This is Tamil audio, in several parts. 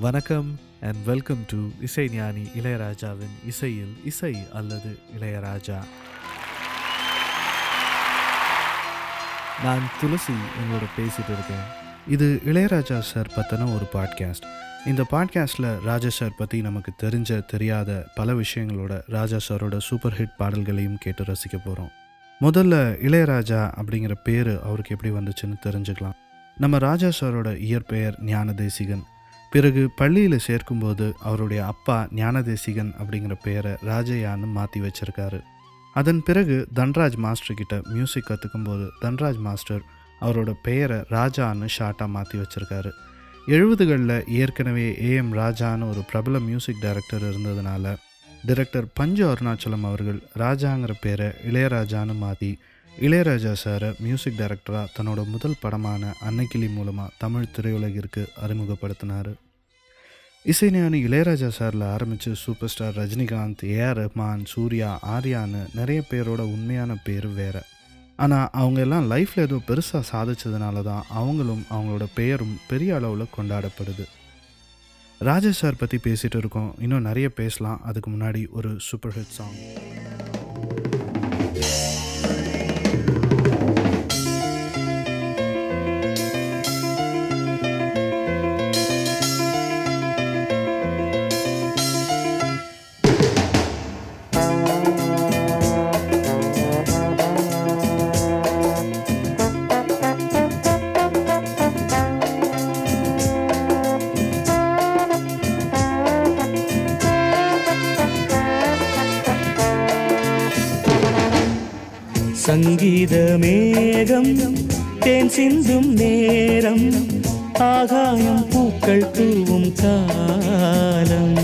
வணக்கம் அண்ட் வெல்கம் டு இசை ஞானி இளையராஜாவின் இசையில் இசை அல்லது இளையராஜா. நான் துளசி உங்களோட பேசிட்டு இருக்கேன். இது இளையராஜா சார் பற்றின ஒரு பாட்காஸ்ட் இந்த பாட்காஸ்ட்டில் ராஜா சார் பற்றி நமக்கு தெரிஞ்ச தெரியாத பல விஷயங்களோட ராஜா சாரோட சூப்பர் ஹிட் பாடல்களையும் கேட்டு ரசிக்க போகிறோம் முதல்ல இளையராஜா அப்படிங்கிற பேர் அவருக்கு எப்படி வந்துச்சுன்னு தெரிஞ்சுக்கலாம். நம்ம ராஜா சாரோட இயற்பெயர் ஞானதேசிகன் பிறகு பள்ளியில் சேர்க்கும்போது அவருடைய அப்பா ஞானதேசிகன் அப்படிங்கிற பெயரை ராஜையான்னு மாற்றி வச்சிருக்காரு. அதன் பிறகு தன்ராஜ் மாஸ்டர்கிட்ட மியூசிக் கற்றுக்கும்போது தன்ராஜ் மாஸ்டர் அவரோட பெயரை ராஜான்னு ஷார்ட்டாக மாற்றி வச்சுருக்காரு. எழுபதுகளில் ஏற்கனவே ஏஎம் ராஜான்னு ஒரு பிரபல மியூசிக் டைரக்டர் இருந்ததுனால டைரக்டர் பஞ்சு அருணாச்சலம் அவர்கள் ராஜாங்கிற பேரை இளையராஜான்னு மாற்றி இளையராஜா சாரை மியூசிக் டைரக்டராக தன்னோட முதல் படமான அன்னைக்கிளி மூலமாக தமிழ் திரையுலகிற்கு அறிமுகப்படுத்தினார். இசைஞானி இளையராஜா சாரில் ஆரம்பித்து super star Rajinikanth A R Rahman Suriya ஆர்யான்னு நிறைய பேரோட உண்மையான பேர் வேறு. ஆனால் அவங்க எல்லாம் லைஃப்பில் ஏதோ பெருசாக சாதிச்சதுனால தான் அவங்களும் அவங்களோட பெயரும் பெரிய அளவில் கொண்டாடப்படுது. ராஜா சார் பற்றி பேசிகிட்டு இருக்கோம். இன்னும் நிறைய பேசலாம். அதுக்கு முன்னாடி ஒரு சூப்பர் ஹிட் சாங் சங்கீத மேகம் தேன் சிந்தும் நேரம் ஆகாயம் பூக்கள் தூவும் காலம்.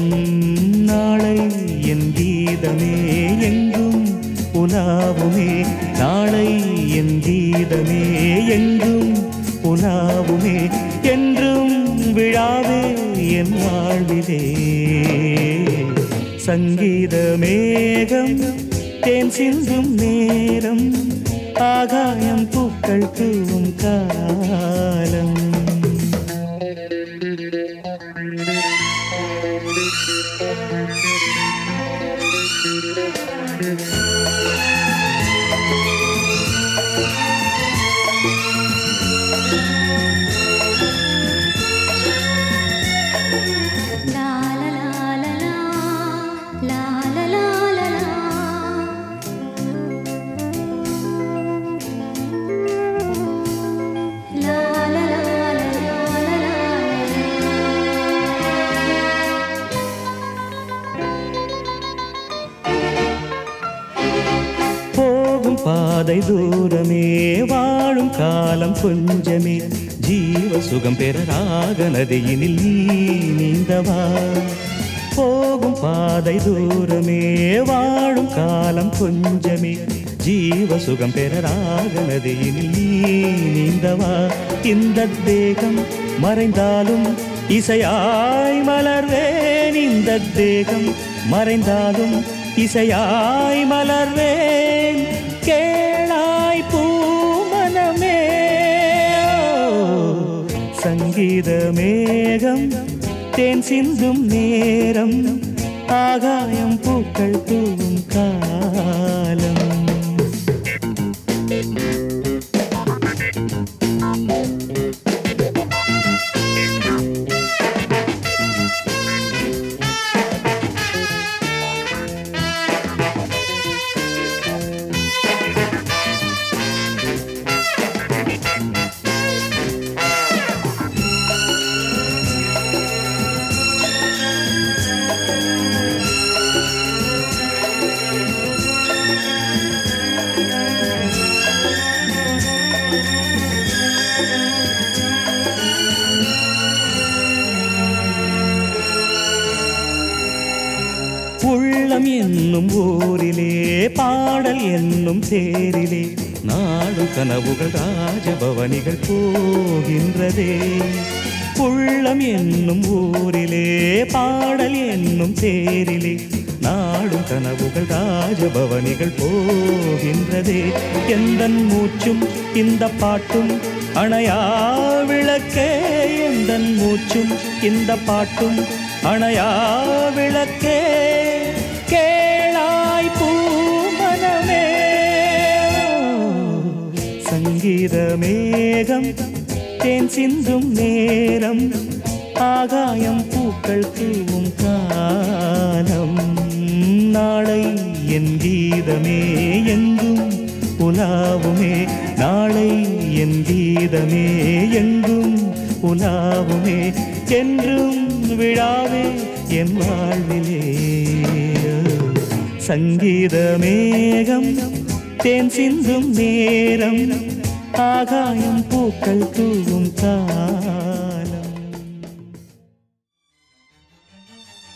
நாளை என் கீதமே எங்கும் உலாவுமே நாளை என் கீதமே எங்கும் உலாவுமே என்றும் விழாவே என் வாழ்விலே. சங்கீத மேகம் தேன் சிந்தும் நேரம் ஆகாயம் பூக்கள் தூவும் காலம். தூரமே வாழும் காலம் கொஞ்சமே. ஜீவ சுகம் பெற ராக நதியினில் நீ நீந்தவா? போகும் பாதை தூரமே வாழும் காலம் கொஞ்சமே. ஜீவ சுகம் பெற ராக நதியினில் நீ நீந்தவா? இந்த தேகம் மறைந்தாலும் இசையாய் மலர்வேன். இந்த தேகம் மறைந்தாலும் இசையாய் மலர்வேன். சங்கீத மேகம் தேன் சிந்தும் நேரம் ஆகாயம் பூக்கள் தூவும் காலம். என்னும் தேரிலே நாடு கனவுகள் ராஜபவனிகள் போகின்றதே. உள்ளம் என்னும் ஊரிலே பாடல் என்னும் தேரிலே நாடும் கனவுகள் ராஜபவனிகள் போகின்றதே. எந்த மூச்சும் இந்த பாட்டும் அணையா விளக்கே. எந்த மூச்சும் இந்த பாட்டும் அணையா விளக்கே. சங்கீத மேகம் தேன் சிந்தும் நேரம் ஆகாயம் பூக்கள் தூவும் காலம். நாளை என் கீதமே எங்கும் உலாவுமே. நாளை என் கீதமே எங்கும் உலாவுமே. என்றும் விழாவே என் வாழ்விலே. சங்கீத மேகம் தேன் சிந்தும் நேரம் ஆகாயம் பூக்கள் தூவும் காலம்.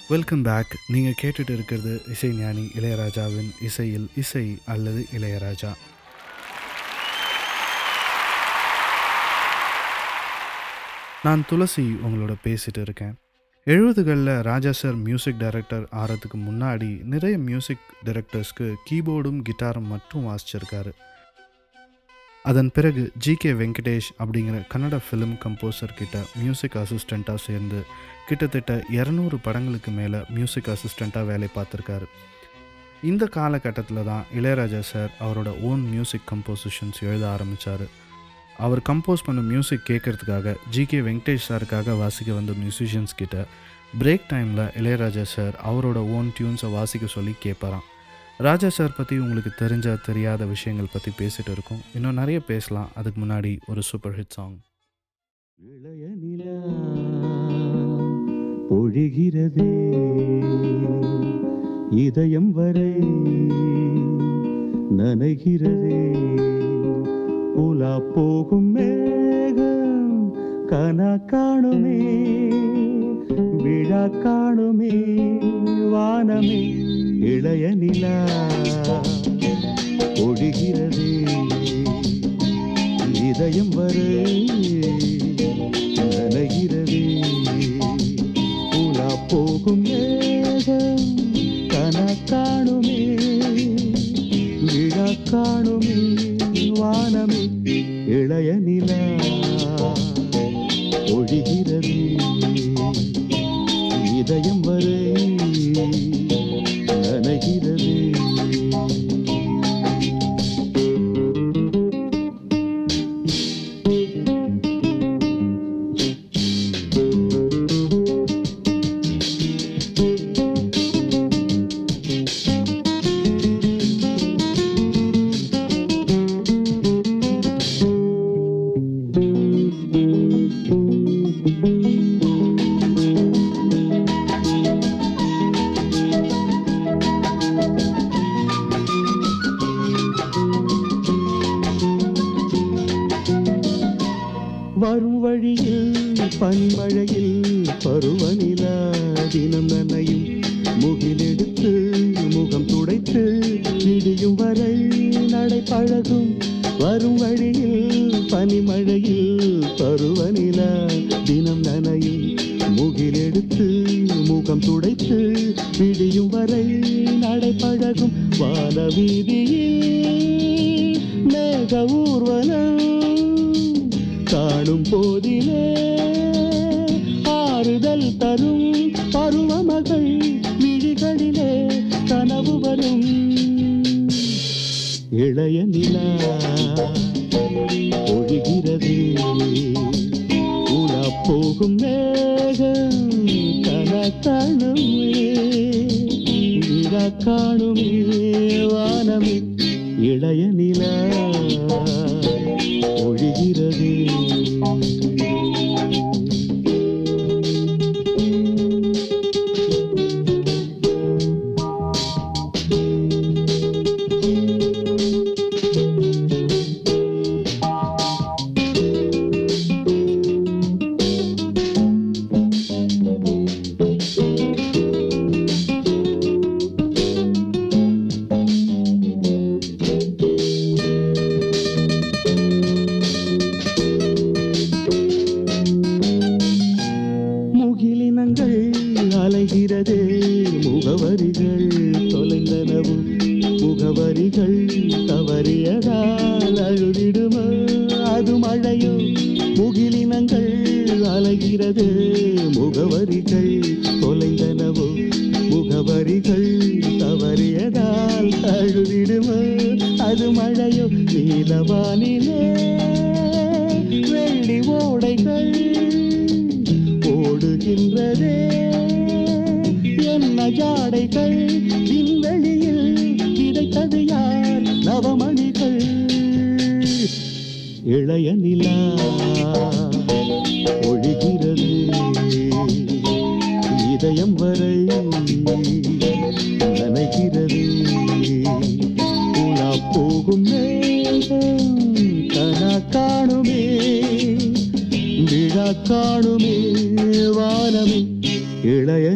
வெல்கம் பேக் நீங்கள் கேட்டுட்டு இருக்கிறது இசை ஞானி இளையராஜாவின் இசையில் இசை அல்லது இளையராஜா. நான் துளசி உங்களோட பேசிட்டு இருக்கேன். எழுபதுகளில் ராஜா சார் மியூசிக் டைரக்டர் ஆகிறதுக்கு முன்னாடி நிறைய மியூசிக் டைரக்டர்ஸ்க்கு கீபோர்டும் கிட்டாரும் மட்டும் வாசிச்சிருக்காரு. அதன் பிறகு ஜி கே வெங்கடேஷ் அப்படிங்கிற கன்னட ஃபிலிம் கம்போசர் கிட்ட மியூசிக் அசிஸ்டண்ட்டாக சேர்ந்து கிட்டத்தட்ட இரநூறு படங்களுக்கு மேலே மியூசிக் அசிஸ்டண்ட்டாக வேலை பார்த்துருக்காரு. இந்த காலகட்டத்தில் தான் இளையராஜா சார் அவரோட ஓன் மியூசிக் கம்போசிஷன்ஸ் எழுத ஆரம்பித்தார் அவர் கம்போஸ் பண்ண மியூசிக் கேட்கறதுக்காக ஜி கே வெங்கடேஷ் சாருக்காக வாசிக்க வந்த மியூசிஷியன்ஸ் கிட்ட பிரேக் டைமில் இளையராஜா சார் அவரோட ஓன் டியூன்ஸை வாசிக்க சொல்லி கேட்பாராம். ராஜா சார் பற்றி உங்களுக்கு தெரிஞ்ச தெரியாத விஷயங்கள் பற்றி பேசிட்டு இருக்கோம். இன்னும் நிறைய பேசலாம். அதுக்கு முன்னாடி ஒரு சூப்பர் ஹிட் சாங் இளைய நிலா பொழிகிறதே இதயம் வரை நனைகிறதே. புலா போகும் மேகம் கனா காணுமே விழா காணுமே வானமே. இளைய நிலா பொழிகிறதே இதயம் வரை நனைகிறதே. உலா போகும் மேகம் கன காணுமே. விழா காணுமே வானமே. இளைய நிலா ஒழிகிறது விடியும் வரை நடை பழகும் வரும் வழியில் பனிமழையில் பருவநிலா தினம் நனையும். முகிலெடுத்து முகம் துடைத்து விடியும் வரை நடை பழகும் வான வீதியில் மேக ஊர்வலம் காணும் போதிலே ஆறுதல் தரும் பருவமகள். இளைய நிலா ஒழுகிறது. உலா போகும் மேகம் கன காணுமே விழா காணுமே வானமே இளைய நிலா. ஜாடைகள் விண்வெளியில் கிடைத்தது யார்? நவமணிகள். இளைய நிலா ஒழிகிறது. இதயம் வரை நனைகிறது. உலா போகும் மேகம் கனா காணுமே விழா காணுமே வானமே. இளைய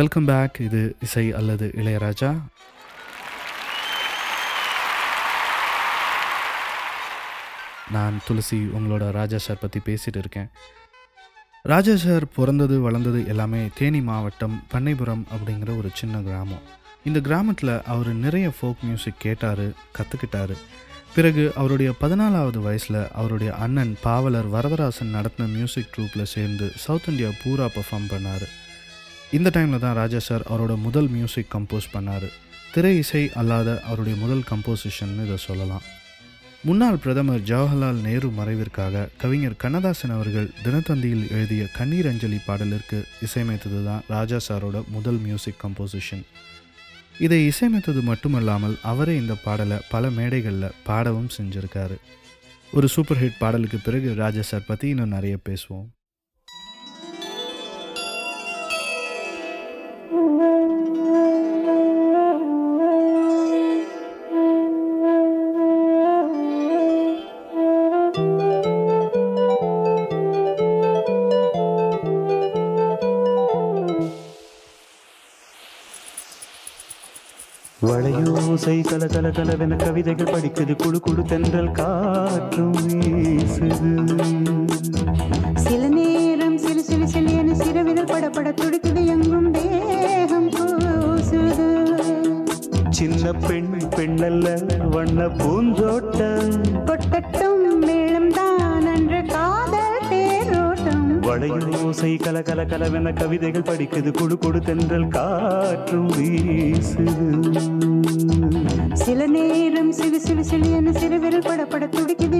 வெல்கம் பேக் இது இசை அல்லது இளையராஜா. நான் துளசி உங்களோட ராஜா சார் பற்றி பேசிகிட்டு இருக்கேன். ராஜா சார் பிறந்தது வளர்ந்தது எல்லாமே தேனி மாவட்டம் பண்ணைபுரம் அப்படிங்கிற ஒரு சின்ன கிராமம். இந்த கிராமத்தில் அவர் நிறைய ஃபோக் மியூசிக் கேட்டார் கற்றுக்கிட்டாரு பிறகு அவருடைய பதினாலாவது வயசில் அவருடைய அண்ணன் பாவலர் வரதராசன் நடத்தின மியூசிக் ட்ரூப்பில் சேர்ந்து சவுத் இந்தியா பூரா பெர்ஃபார்ம் பண்ணார். இந்த டைமில் தான் ராஜா சார் அவரோட முதல் மியூசிக் கம்போஸ் பண்ணார். திரை இசை அல்லாத அவருடைய முதல் கம்போசிஷன் இதை சொல்லலாம். முன்னாள் பிரதமர் ஜவஹர்லால் நேரு மறைவிற்காக கவிஞர் கண்ணதாசன் அவர்கள் தினத்தந்தியில் எழுதிய கண்ணீர் அஞ்சலி பாடலிற்கு இசையமைத்தது தான் ராஜா சாரோட முதல் மியூசிக் கம்போசிஷன் இதை இசையமைத்தது மட்டுமல்லாமல் அவரே இந்த பாடலை பல மேடைகளில் பாடவும் செஞ்சுருக்காரு. ஒரு சூப்பர் ஹிட் பாடலுக்கு பிறகு ராஜா சார் பற்றி இன்னும் நிறைய பேசுவோம். வளையோசை கல கல கலவென கவிதைகள் படிக்குது. குழு குழு தென்றல் காற்றும் வீசுது. சில நேரம் சிலு சிலு சிலு என சிறுவிரல் படபட துடிக்குது. எங்கும் தேகம் கூசுது. சின்ன பெண் பெண்ணல்ல வண்ண பூந்தோட்டம். கொட்டட்டும் மேளம் தான் அன்று காதல் தேரோட்டம். வளையோசை கல கல கலவென கவிதைகள் படிக்குது. குழு குழு தென்றல் காற்றும் வீசுது. சில நேரம் சிறு சிறு சிலு என சிறுவிரல் படப்பட துடிக்குது.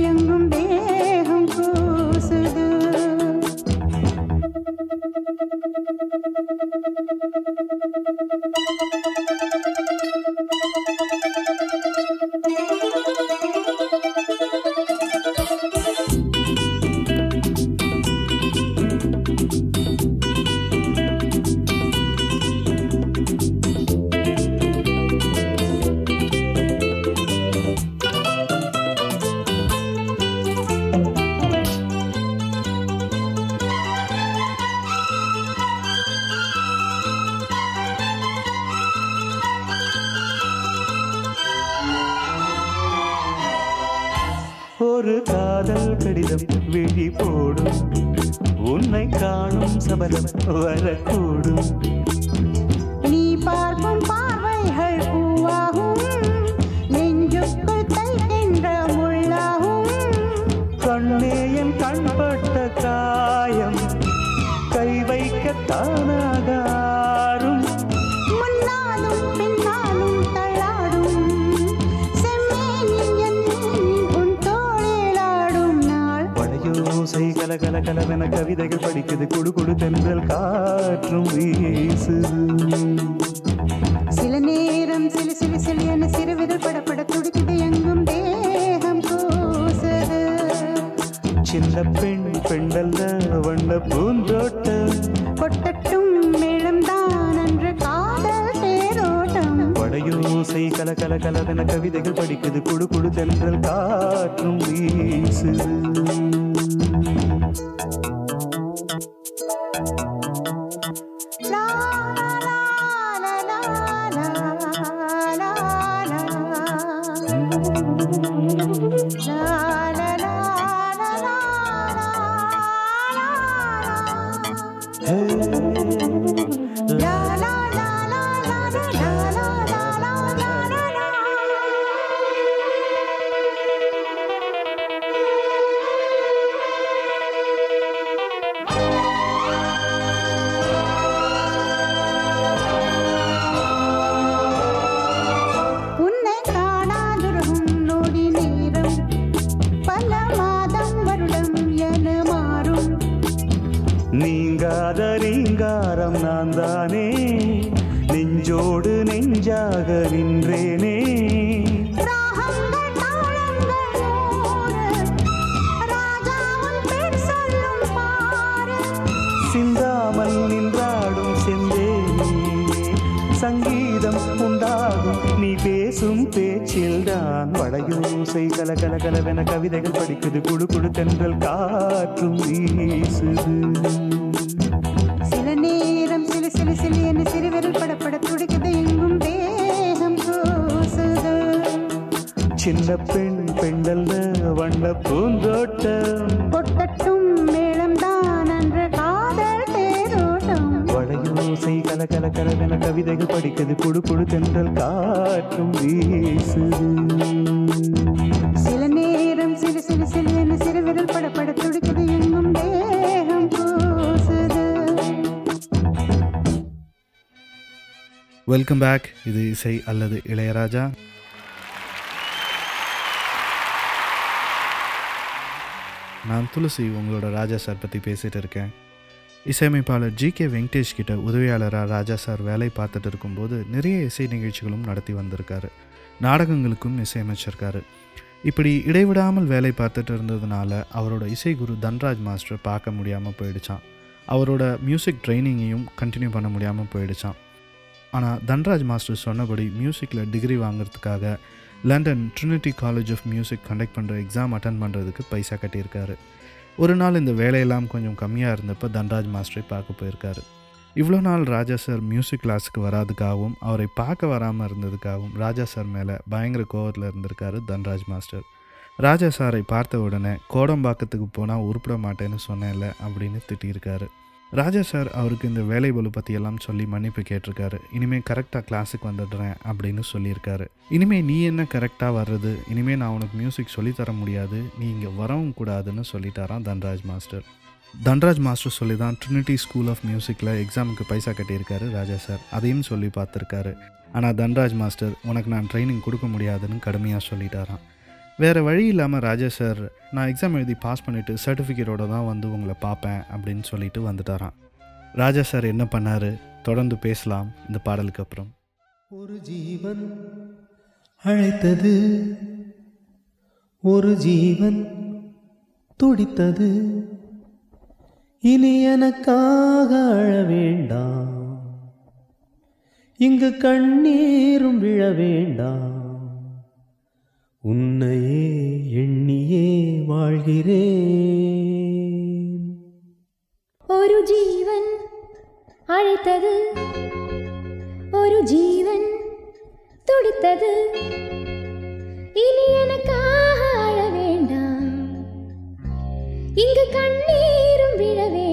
ஒரு காதல் கடிதம் விழி போடும். உன்னை காணும் சபலம் வரக்கூடும். கல கலவென கவிதைகள் படிக்குது குடு குடு தென்றல் காற்றும் வீசுது சில நேரம் சிலு சிலு சிலு என சிறுவிரல் படப்பட துடிக்குது எங்கும் தேகம் கூசுது சின்ன பெண் பெண்டல்ல வண்ண பூந்தோட்டம் கொட்டட்டும் மேளம் தான் அன்று காதல் தேரோட்டம் வளையோசை கல கல கலவென கவிதைகள் படிக்குது குடு குடு தென்றல் காற்றும் வீசுது ரீங்காரம் நான் தானே நெஞ்சோடு நெஞ்சாக நின்றேனே. சிந்தாமல் நின்றாடும் செந்தேனே. சங்கீதம் உண்டாகும் நீ பேசும் பேச்சில் தான் வளையோசை கல கல கலவென கவிதைகள் படிக்குது குழு குழு தென்றல் காற்றும் வீசுது. சில சில சில என சிறுவிரல் படப்பட துடிக்குது எங்கும் தேகம் கூசுது சின்ன பெண் பெண்டல்ல வண்ண பூந்தோட்டம். கொட்டட்டும் மேளம் தான் அன்று காதல் தேரோட்டம். வளையோசை கல கல கலவென கவிதைகள் படிக்குது குழு குழு தென்றல் காற்றும் வீசுது. வெல்கம் பேக் இது இசை அல்லது இளையராஜா. நான் துளசி உங்களோட ராஜா சார் பற்றி பேசிகிட்டு இருக்கேன். இசையமைப்பாளர் ஜி கே வெங்கடேஷ் கிட்ட உதவியாளராக ராஜா சார் வேலை பார்த்துட்டு இருக்கும்போது நிறைய இசை நிகழ்ச்சிகளும் நடத்தி வந்திருக்காரு. நாடகங்களுக்கும் இசையமைச்சிருக்காரு. இப்படி இடைவிடாமல் வேலை பார்த்துட்டு இருந்ததுனால அவரோட இசை குரு தன்ராஜ் மாஸ்டர் பார்க்க முடியாமல் போயிடுச்சான் அவரோட மியூசிக் ட்ரைனிங்கையும் கண்டினியூ பண்ண முடியாமல் போயிடுச்சான் ஆனால் தன்ராஜ் மாஸ்டர் சொன்னபடி மியூசிக்கில் டிகிரி வாங்குறதுக்காக London Trinity college of music conduct பண்ணுற எக்ஸாம் அட்டன் பண்ணுறதுக்கு பைசா கட்டியிருக்காரு. ஒரு நாள் இந்த வேலையெல்லாம் கொஞ்சம் கம்மியாக இருந்தப்போ தன்ராஜ் மாஸ்டரை பார்க்க போயிருக்காரு. இவ்வளோ நாள் ராஜா சார் மியூசிக் கிளாஸுக்கு வராதுக்காகவும் அவரை பார்க்க வராமல் இருந்ததுக்காகவும் ராஜா சார் மேலே பயங்கர கோவத்தில் இருந்திருக்காரு தன்ராஜ் மாஸ்டர். ராஜா சாரை பார்த்த உடனே கோடம்பாக்கத்துக்கு போனால் உருப்பிட மாட்டேன்னு சொன்னேன்ல அப்படின்னு திட்டியிருக்காரு. ராஜா சார் அவருக்கு இந்த வேலை பலு பற்றியெல்லாம் சொல்லி மன்னிப்பு கேட்டிருக்காரு. இனிமேல் கரெக்டாக கிளாஸுக்கு வந்துடுறேன் அப்படின்னு சொல்லியிருக்காரு. இனிமேல் நீ என்ன கரெக்டாக வர்றது? இனிமேல் நான் உனக்கு மியூசிக் சொல்லித்தர முடியாது. நீ இங்கே வரவும் கூடாதுன்னு சொல்லிட்டாராம் தன்ராஜ் மாஸ்டர். தன்ராஜ் மாஸ்டர் சொல்லி தான் ட்ரினிட்டி ஸ்கூல் ஆஃப் மியூசிக்கில் எக்ஸாமுக்கு பைசா கட்டியிருக்காரு ராஜா சார். அதையும் சொல்லி பார்த்துருக்காரு. ஆனால் தன்ராஜ் மாஸ்டர் உனக்கு நான் ட்ரைனிங் கொடுக்க முடியாதுன்னு கடுமையாக சொல்லிட்டாராம். வேறு வழி இல்லாமல் ராஜா சார் நான் எக்ஸாம் எழுதி பாஸ் பண்ணிவிட்டு சர்டிஃபிகேட்டோட தான் வந்து உங்களை பார்ப்பேன் அப்படின்னு சொல்லிட்டு வந்துட்டாரான் ராஜா சார் என்ன பண்ணார்? தொடர்ந்து பேசலாம் இந்த பாடலுக்கு அப்புறம். ஒரு ஜீவன் அழைத்தது ஒரு ஜீவன் துடித்தது. இனி எனக்காக அழ வேண்டாம். இங்கு கண்ணீரும் விழ வேண்டாம். உன்னையே எண்ணியே வாழ்கிறேன். ஒரு ஜீவன் அழைத்தது ஒரு ஜீவன் துடித்தது. இனி எனக்காக அழ வேண்டாம். இங்கு கண்ணீரும் விழவே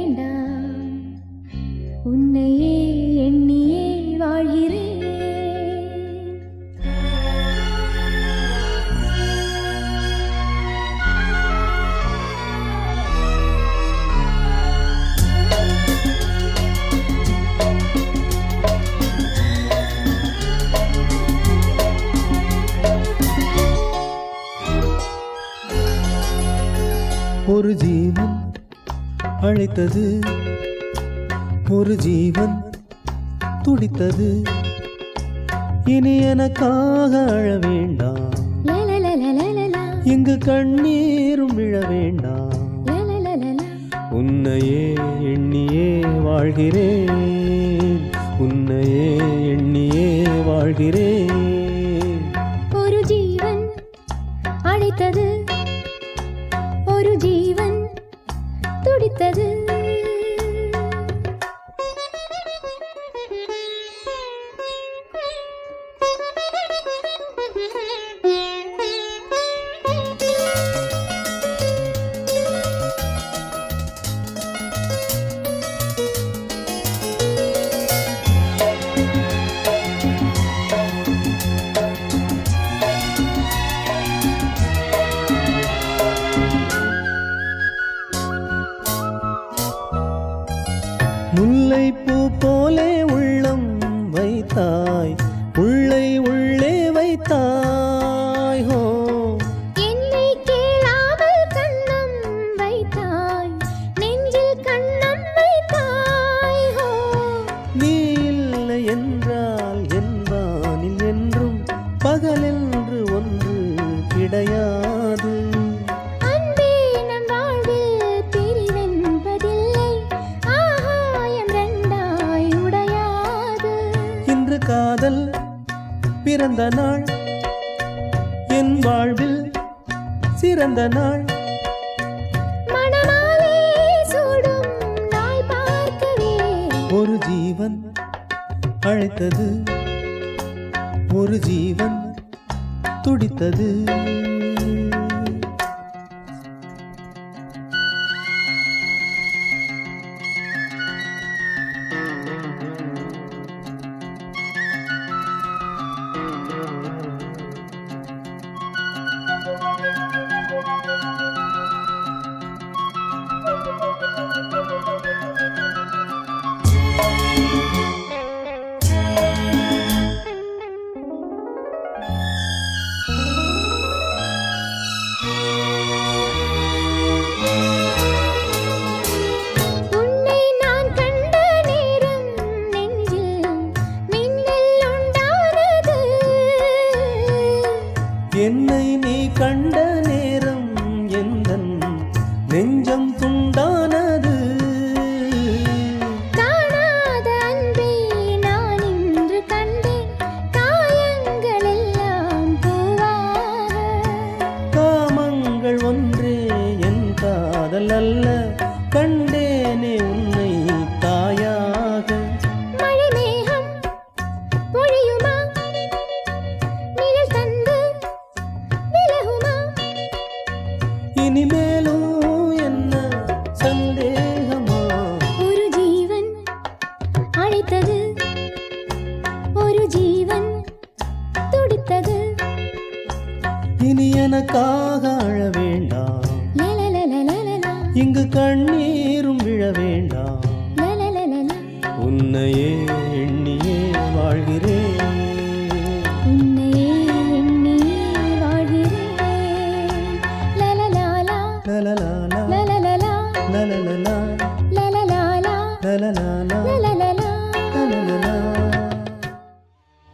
ஒரு ஜீவன் அழைத்தது. ஒரு ஜீவன் துடித்தது. இனி எனக்காக அழ வேண்டாம். இங்கு கண்ணீரும் விழ வேண்டாம். உன்னையே எண்ணியே வாழ்கிறேன். உன்னையே எண்ணியே வாழ்கிறேன். ஜீவன் துடித்தது.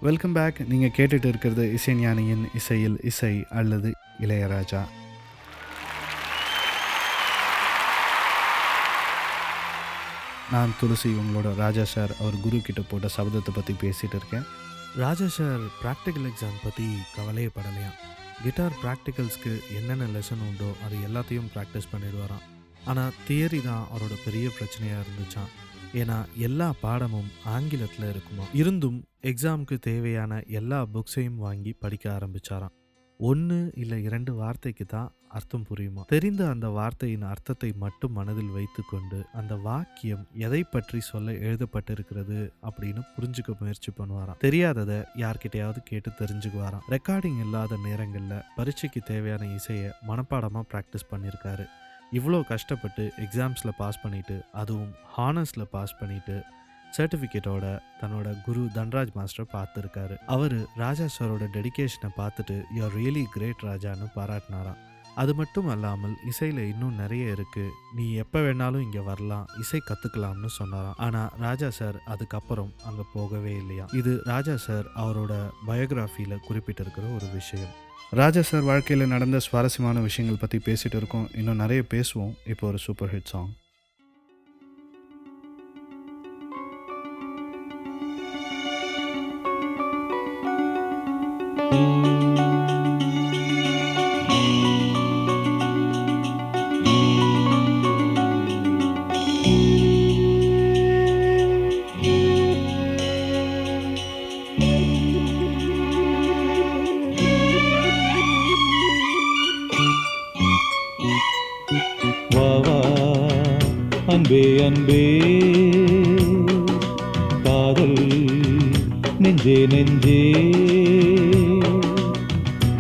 வெல்கம் பேக் நீங்கள் கேட்டுட்டு இருக்கிறது இசைஞானியின் இசையில் இசை அல்லது இளையராஜா. நான் துளசி உங்களோட ராஜா சார். அவர் குரு கிட்ட போட்ட சபதத்தை பற்றி பேசிகிட்டு இருக்கேன். ராஜா சார் ப்ராக்டிக்கல் எக்ஸாம் பற்றி கவலையே கிட்டார் ப்ராக்டிகல்ஸ்க்கு என்னென்ன லெசன் உண்டோ அது எல்லாத்தையும் ப்ராக்டிஸ் பண்ணிடுவாராம். ஆனால் தியரி தான் அவரோட பெரிய பிரச்சனையாக இருந்துச்சான் ஏன்னா எல்லா பாடமும் ஆங்கிலத்தில் இருக்குமா? இருந்தும் எக்ஸாமுக்கு தேவையான எல்லா புக்ஸையும் வாங்கி படிக்க ஆரம்பிச்சாராம். ஒன்று இல்லை இரண்டு வார்த்தைக்கு தான் அர்த்தம் புரியுமா? தெரிந்த அந்த வார்த்தையின் அர்த்தத்தை மட்டும் மனதில் வைத்துக்கொண்டு அந்த வாக்கியம் எதை பற்றி சொல்ல எழுதப்பட்டிருக்கிறது அப்படின்னு புரிஞ்சுக்க முயற்சி பண்ணுவாராம். தெரியாததை யார்கிட்டயாவது கேட்டு தெரிஞ்சுக்குவாராம். ரெக்கார்டிங் இல்லாத நேரங்களில் பரீட்சைக்கு தேவையான இசையை மனப்பாடமாக ப்ராக்டிஸ் பண்ணியிருக்காரு இவ்வளோ கஷ்டப்பட்டு எக்ஸாம்ஸில் பாஸ் பண்ணிவிட்டு அதுவும் ஹானர்ஸில் பாஸ் பண்ணிவிட்டு சர்டிஃபிகேட்டோட தன்னோட குரு தன்ராஜ் மாஸ்டர் பார்த்துருக்காரு. அவர் ராஜா சாரோட டெடிகேஷனை பார்த்துட்டு யூஆர் ரியலி கிரேட் ராஜான்னு பாராட்டினாராம். அது மட்டும் அல்லாமல் இசையில் இன்னும் நிறைய இருக்குது நீ எப்போ வேணாலும் இங்கே வரலாம் இசை கற்றுக்கலாம்னு சொன்னாராம். ஆனால் ராஜா சார் அதுக்கப்புறம் அங்கே போகவே இல்லையா இது ராஜா சார் அவரோட பயோகிராஃபியில் குறிப்பிட்டிருக்கிற ஒரு விஷயம். ராஜா சார் வாழ்க்கையில் நடந்த சுவாரஸ்யமான விஷயங்கள் பற்றி பேசிகிட்டு இருக்கோம். இன்னும் நிறைய பேசுவோம். இப்போ ஒரு சூப்பர் ஹிட் சாங் வா அன்பே அன்பே. காதல் நெஞ்சே நெஞ்சே.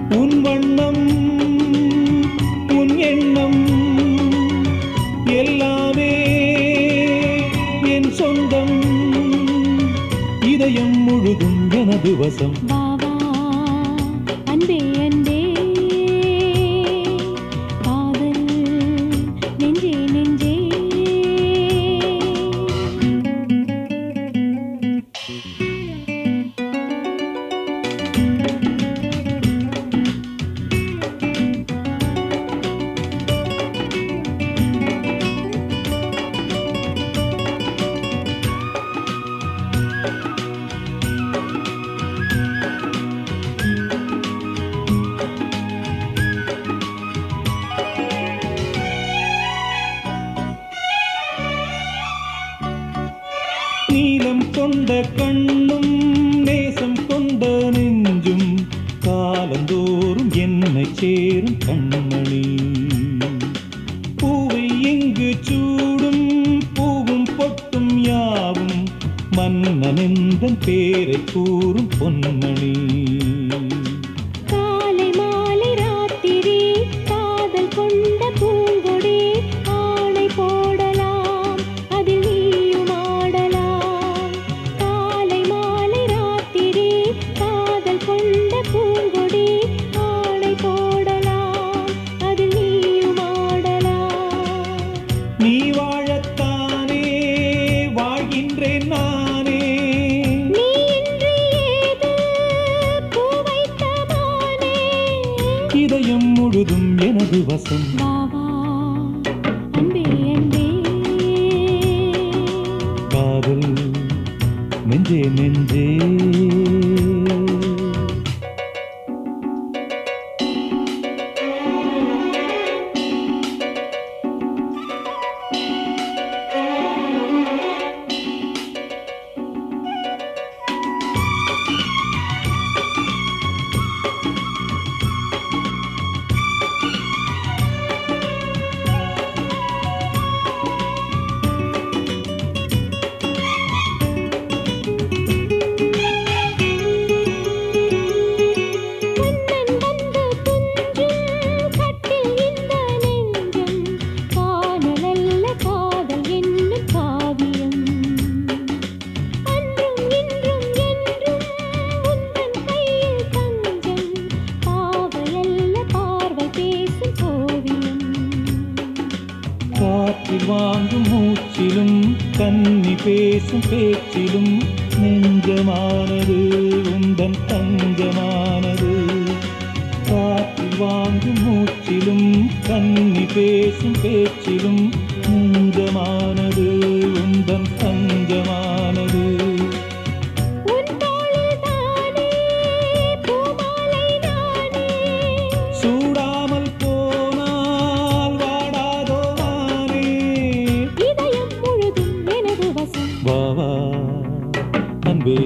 உன் வண்ணம் உன் எண்ணம் எல்லாமே என் சொந்தம். இதயம் முழுதும் எனது வசம்.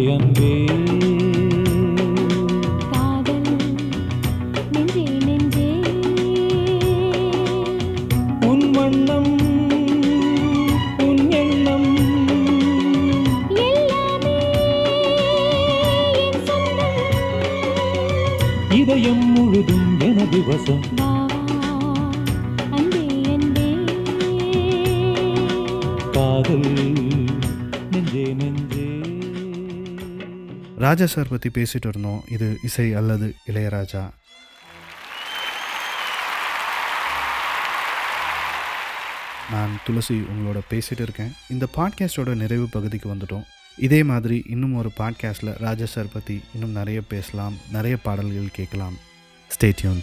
அன்பே. ராஜா சார் பற்றி பேசிட்டு இருந்தோம். இது இசை அல்லது இளையராஜா? நான் துளசி உங்களோட பேசிகிட்டு இருக்கேன். இந்த பாட்காஸ்டோட நிறைவு பகுதிக்கு வந்துட்டோம். இதே மாதிரி இன்னும் ஒரு பாட்காஸ்ட்டில் ராஜா சார் பற்றி இன்னும் நிறைய பேசலாம் நிறைய பாடல்கள் கேட்கலாம். ஸ்டேட்யூன்